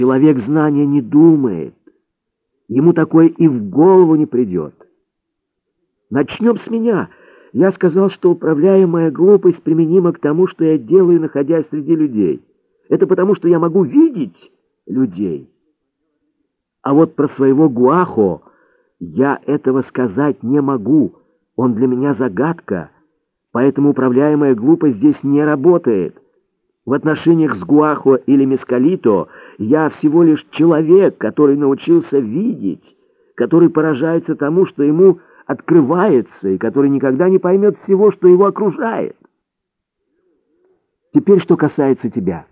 Человек знания не думает. Ему такое и в голову не придет. Начнем с меня. Я сказал, что управляемая глупость применима к тому, что я делаю, находясь среди людей. Это потому, что я могу видеть людей. А вот про своего Гуахо я этого сказать не могу. Он для меня загадка. Поэтому управляемая глупость здесь не работает. В отношениях с Гуахо или Мескалито я всего лишь человек, который научился видеть, который поражается тому, что ему открывается, и который никогда не поймет всего, что его окружает. Теперь, что касается тебя.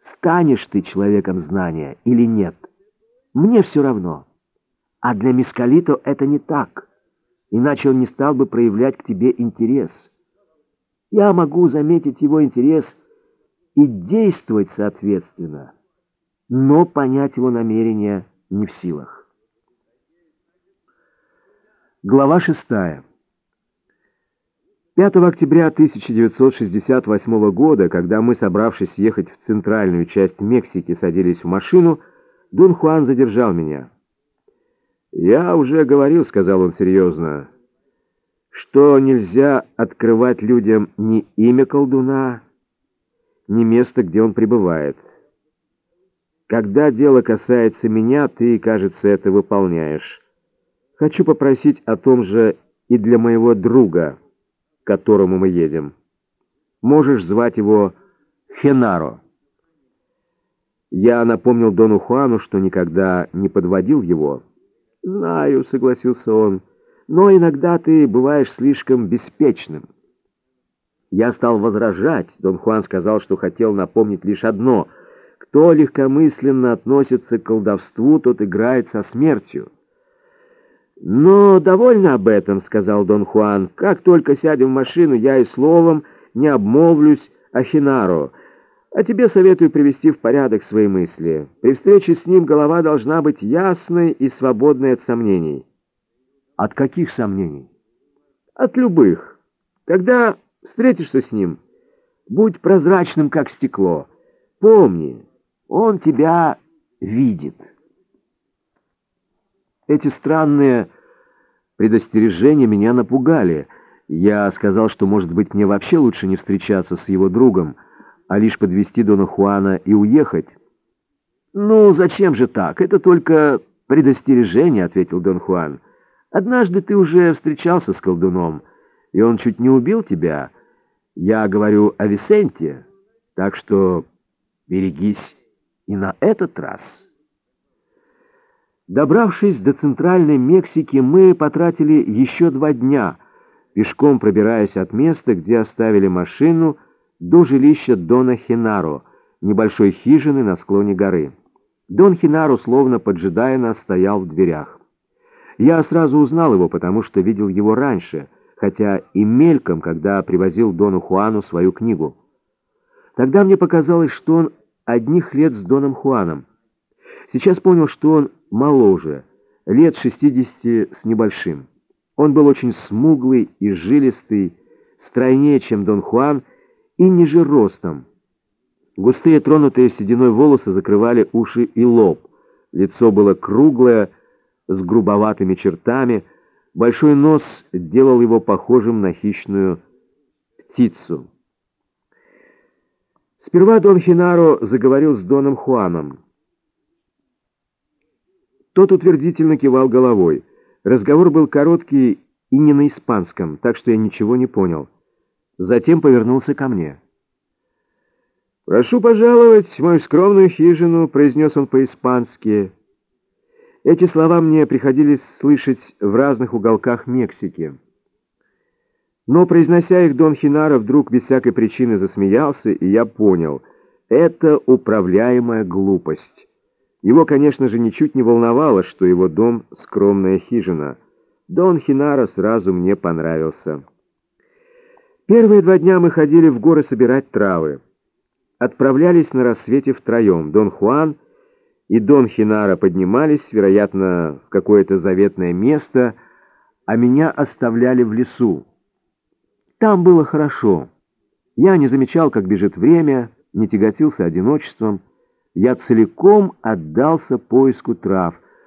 Станешь ты человеком знания или нет, мне все равно. А для Мискалито это не так, иначе он не стал бы проявлять к тебе интерес. Я могу заметить его интерес и действовать соответственно, но понять его намерения не в силах. Глава шестая. 5 октября 1968 года, когда мы, собравшись ехать в центральную часть Мексики, садились в машину, Дон Хуан задержал меня. «Я уже говорил», — сказал он серьезно, — «что нельзя открывать людям ни имя колдуна, ни место, где он пребывает. Когда дело касается меня, ты, кажется, это выполняешь. Хочу попросить о том же и для моего друга» к которому мы едем. Можешь звать его Хенаро. Я напомнил Дону Хуану, что никогда не подводил его. «Знаю», — согласился он, — «но иногда ты бываешь слишком беспечным». Я стал возражать. Дон Хуан сказал, что хотел напомнить лишь одно. Кто легкомысленно относится к колдовству, тот играет со смертью. «Но довольно об этом», — сказал Дон Хуан. «Как только сядем в машину, я и словом не обмолвлюсь о Хинаро. А тебе советую привести в порядок свои мысли. При встрече с ним голова должна быть ясной и свободной от сомнений». «От каких сомнений?» «От любых. Когда встретишься с ним, будь прозрачным, как стекло. Помни, он тебя видит». Эти странные предостережения меня напугали. Я сказал, что, может быть, мне вообще лучше не встречаться с его другом, а лишь подвести Дона Хуана и уехать. «Ну, зачем же так? Это только предостережение», — ответил Дон Хуан. «Однажды ты уже встречался с колдуном, и он чуть не убил тебя. Я говорю о Висенте, так что берегись и на этот раз». Добравшись до центральной Мексики, мы потратили еще два дня, пешком пробираясь от места, где оставили машину, до жилища Дона Хинаро, небольшой хижины на склоне горы. Дон Хинаро, словно поджидая нас, стоял в дверях. Я сразу узнал его, потому что видел его раньше, хотя и мельком, когда привозил Дону Хуану свою книгу. Тогда мне показалось, что он одних лет с Доном Хуаном. Сейчас понял, что он моложе, лет 60 с небольшим. Он был очень смуглый и жилистый, стройнее, чем Дон Хуан, и ниже ростом. Густые тронутые сединой волосы закрывали уши и лоб. Лицо было круглое, с грубоватыми чертами. Большой нос делал его похожим на хищную птицу. Сперва Дон Хинаро заговорил с Доном Хуаном. Тот утвердительно кивал головой. Разговор был короткий и не на испанском, так что я ничего не понял. Затем повернулся ко мне. «Прошу пожаловать в мою скромную хижину», — произнес он по-испански. Эти слова мне приходилось слышать в разных уголках Мексики. Но, произнося их, Дон Хинаро вдруг без всякой причины засмеялся, и я понял — это управляемая глупость. Его, конечно же, ничуть не волновало, что его дом — скромная хижина. Дон Хинара сразу мне понравился. Первые два дня мы ходили в горы собирать травы. Отправлялись на рассвете втроем. Дон Хуан и Дон Хинара поднимались, вероятно, в какое-то заветное место, а меня оставляли в лесу. Там было хорошо. Я не замечал, как бежит время, не тяготился одиночеством, я целиком отдался поиску трав —